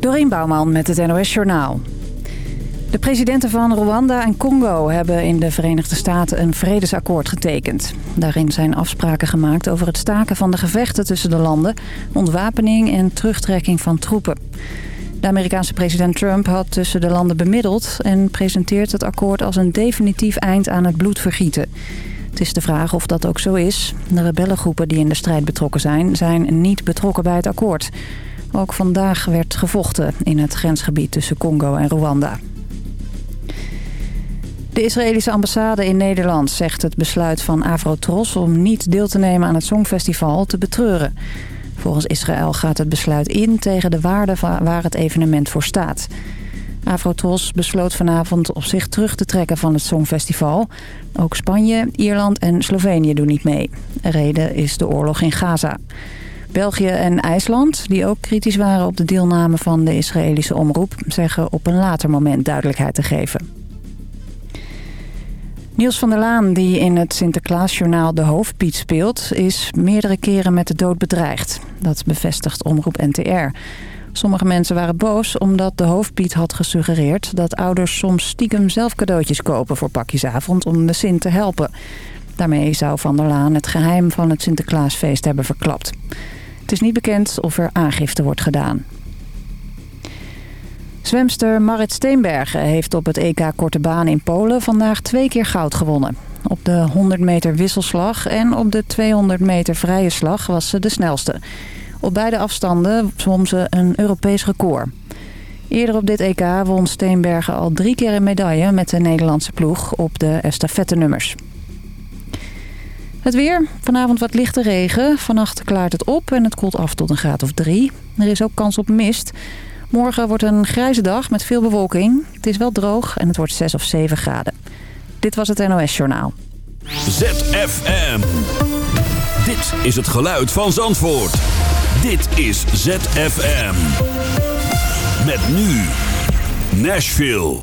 Dorien Bouwman met het NOS Journaal. De presidenten van Rwanda en Congo hebben in de Verenigde Staten een vredesakkoord getekend. Daarin zijn afspraken gemaakt over het staken van de gevechten tussen de landen, ontwapening en terugtrekking van troepen. De Amerikaanse president Trump had tussen de landen bemiddeld en presenteert het akkoord als een definitief eind aan het bloedvergieten. Het is de vraag of dat ook zo is. De rebellengroepen die in de strijd betrokken zijn, zijn niet betrokken bij het akkoord. Ook vandaag werd gevochten in het grensgebied tussen Congo en Rwanda. De Israëlische ambassade in Nederland zegt het besluit van Avrotros... om niet deel te nemen aan het Songfestival te betreuren. Volgens Israël gaat het besluit in tegen de waarde waar het evenement voor staat. Avrotros besloot vanavond op zich terug te trekken van het Songfestival. Ook Spanje, Ierland en Slovenië doen niet mee. reden is de oorlog in Gaza. België en IJsland, die ook kritisch waren op de deelname van de Israëlische omroep... zeggen op een later moment duidelijkheid te geven. Niels van der Laan, die in het Sinterklaasjournaal de hoofdpiet speelt... is meerdere keren met de dood bedreigd. Dat bevestigt omroep NTR. Sommige mensen waren boos omdat de hoofdpiet had gesuggereerd... dat ouders soms stiekem zelf cadeautjes kopen voor pakjesavond om de Sint te helpen. Daarmee zou Van der Laan het geheim van het Sinterklaasfeest hebben verklapt. Het is niet bekend of er aangifte wordt gedaan. Zwemster Marit Steenbergen heeft op het EK Korte Baan in Polen vandaag twee keer goud gewonnen. Op de 100 meter wisselslag en op de 200 meter vrije slag was ze de snelste. Op beide afstanden zwom ze een Europees record. Eerder op dit EK won Steenbergen al drie keer een medaille met de Nederlandse ploeg op de estafette-nummers. Het weer. Vanavond wat lichte regen. Vannacht klaart het op en het koelt af tot een graad of drie. Er is ook kans op mist. Morgen wordt een grijze dag met veel bewolking. Het is wel droog en het wordt 6 of 7 graden. Dit was het NOS Journaal. ZFM. Dit is het geluid van Zandvoort. Dit is ZFM. Met nu Nashville.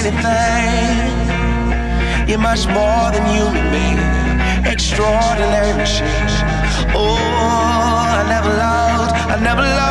anything. You're much more than human being, extraordinary machine. Oh, I never loved, I never loved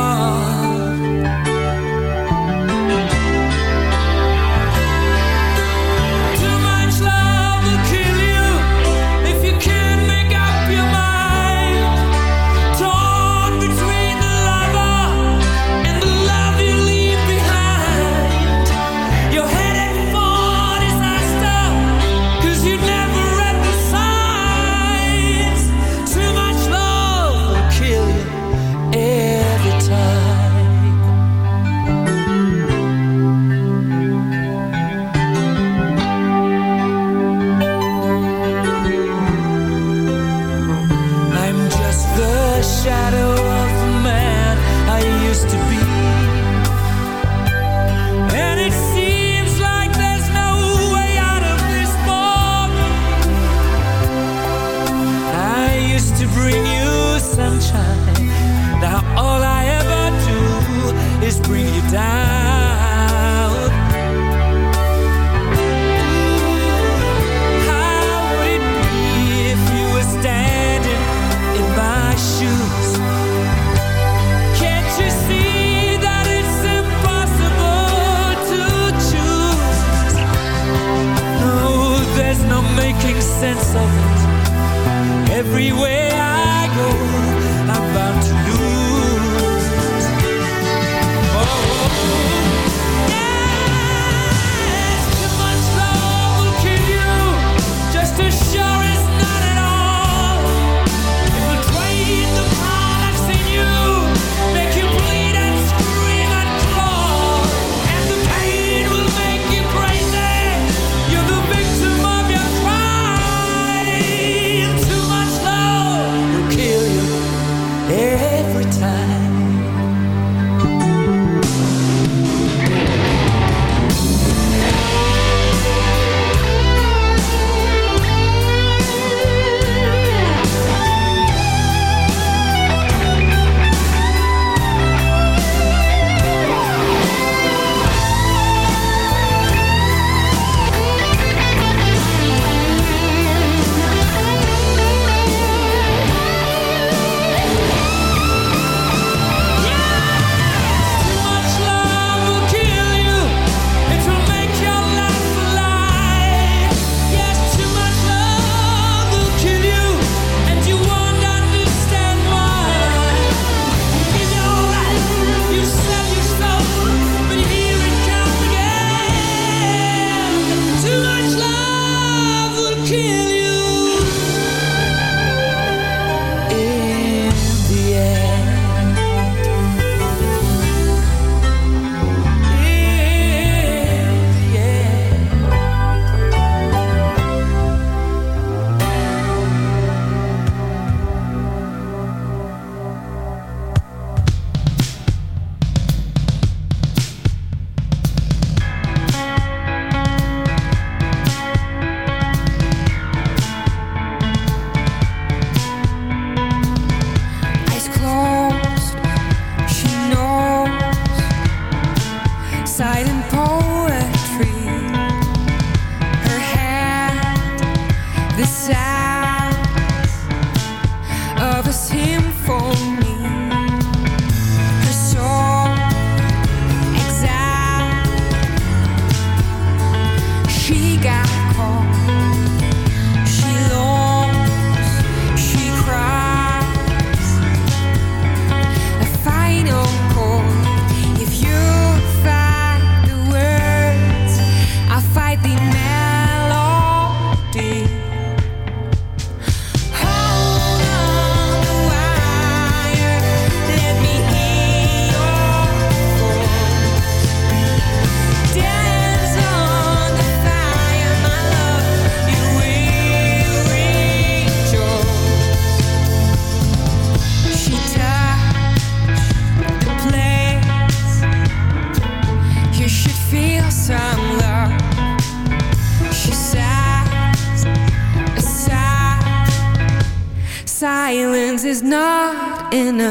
everywhere. in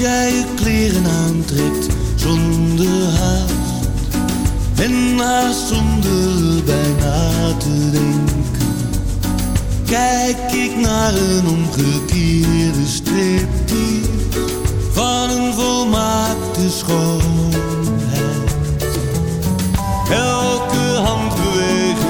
Jij je kleren aantrekt zonder haast. En haast zonder bijna te denken. Kijk ik naar een omgekeerde striptease van een volmaakte schoonheid. Elke handbeweging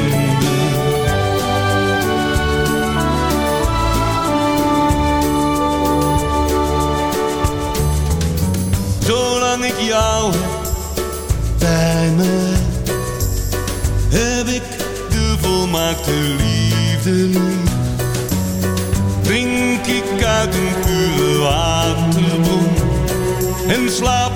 De volmaakte liefde lief. Drink ik uit een pure waterbron en slaap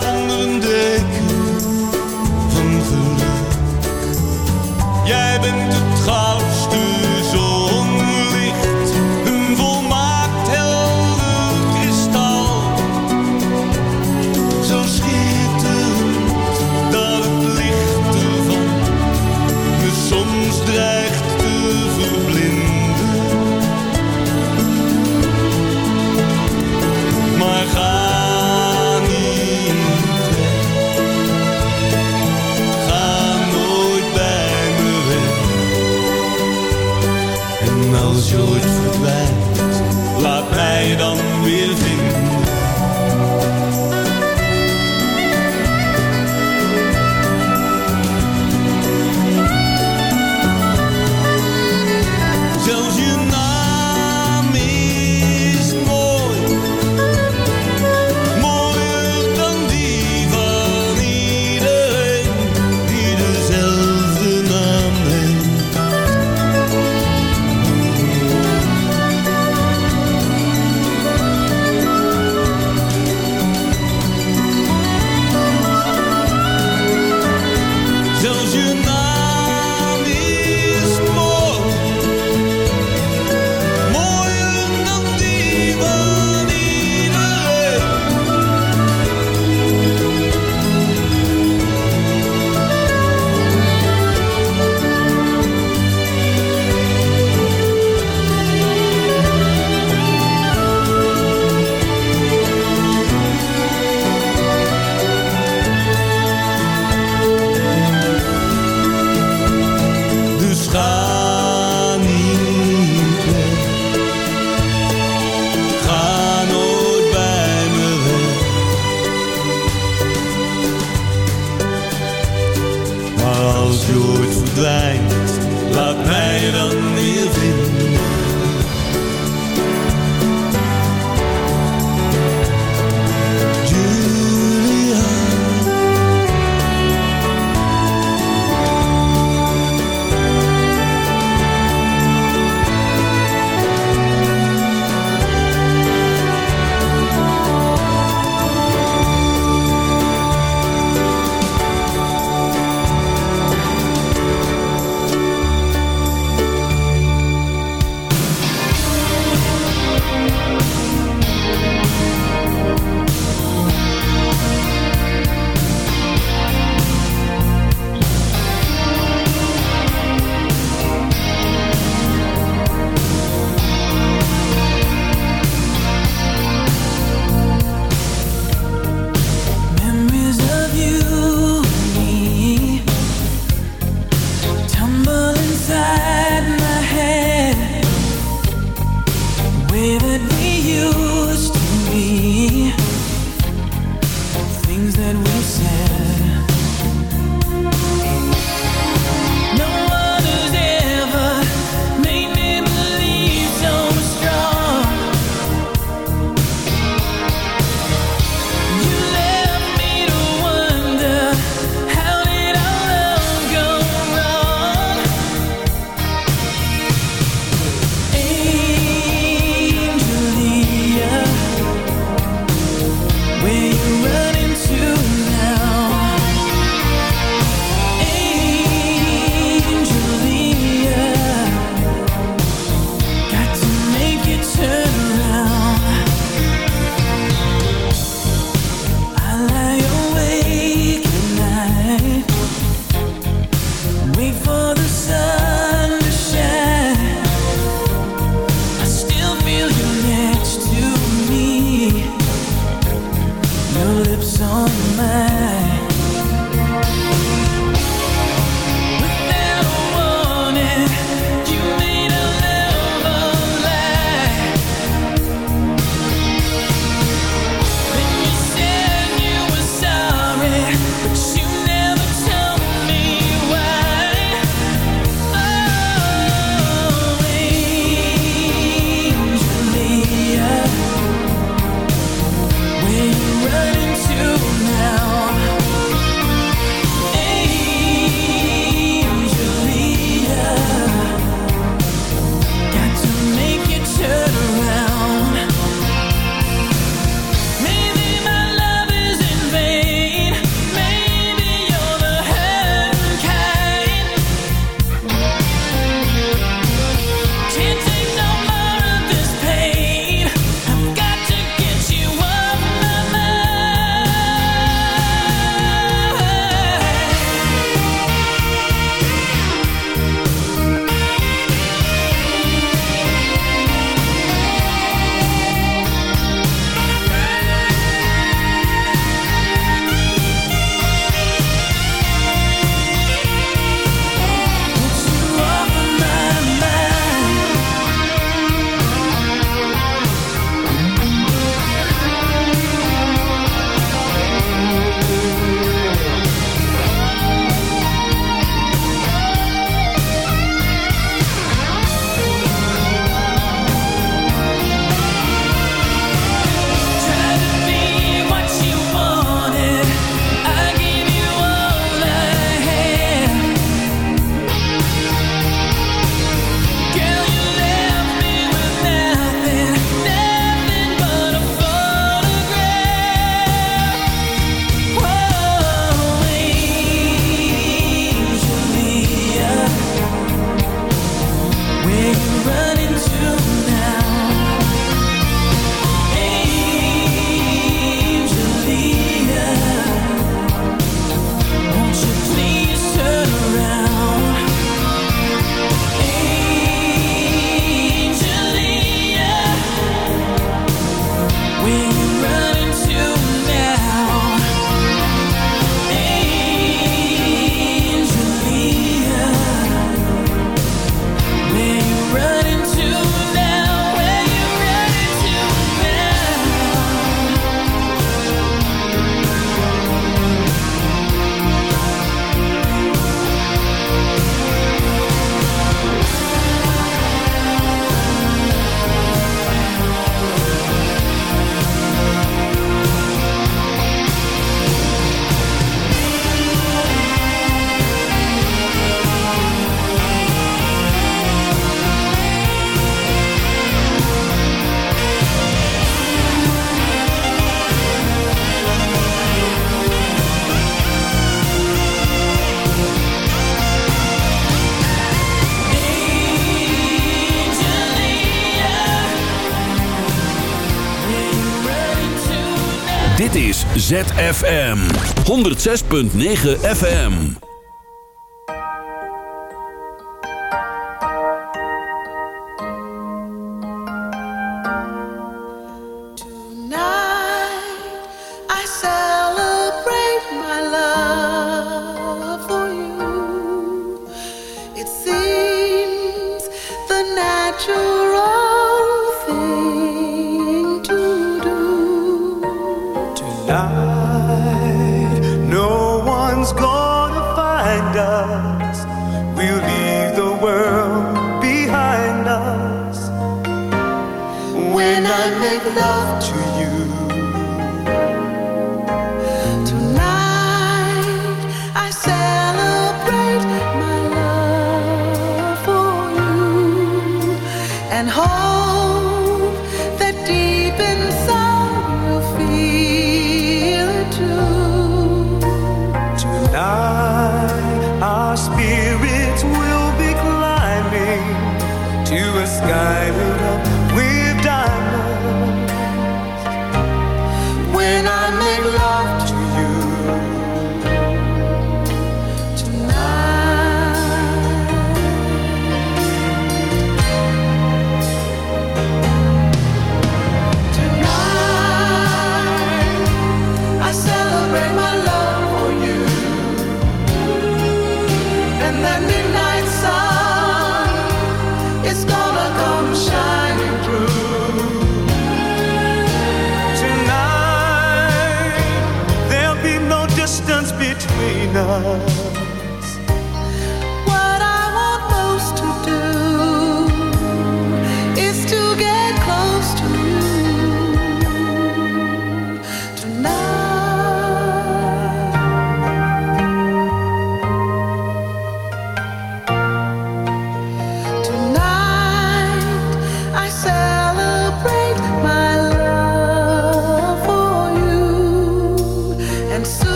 ZFM 106.9 FM.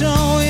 so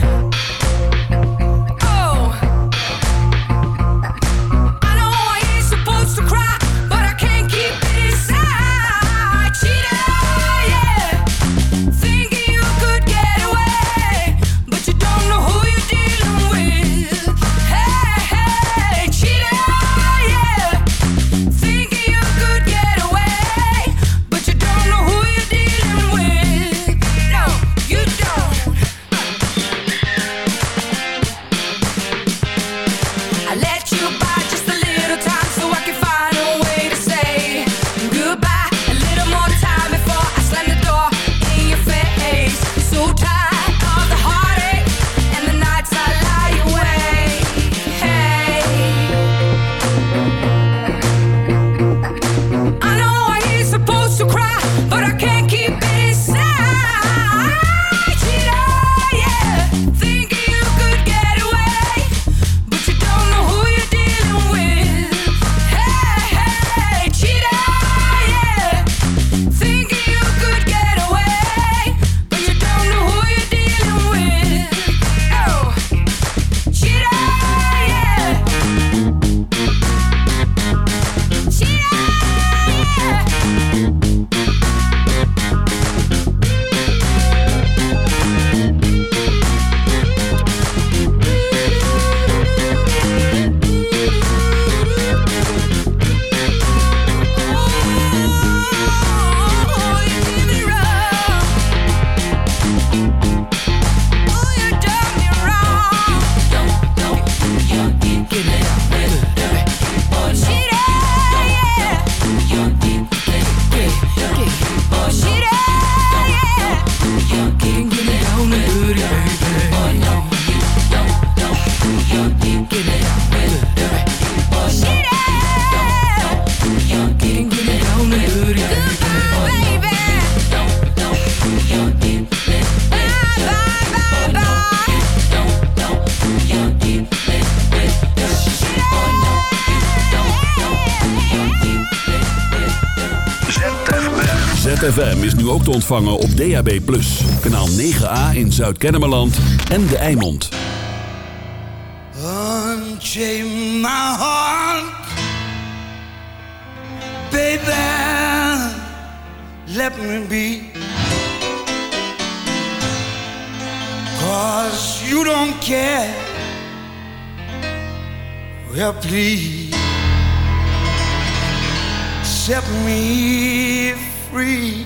nu ook te ontvangen op DAB+. Kanaal 9A in Zuid-Kennemerland en De Eimond. Unchain my heart Baby Let me be Cause you don't care Well please Set me free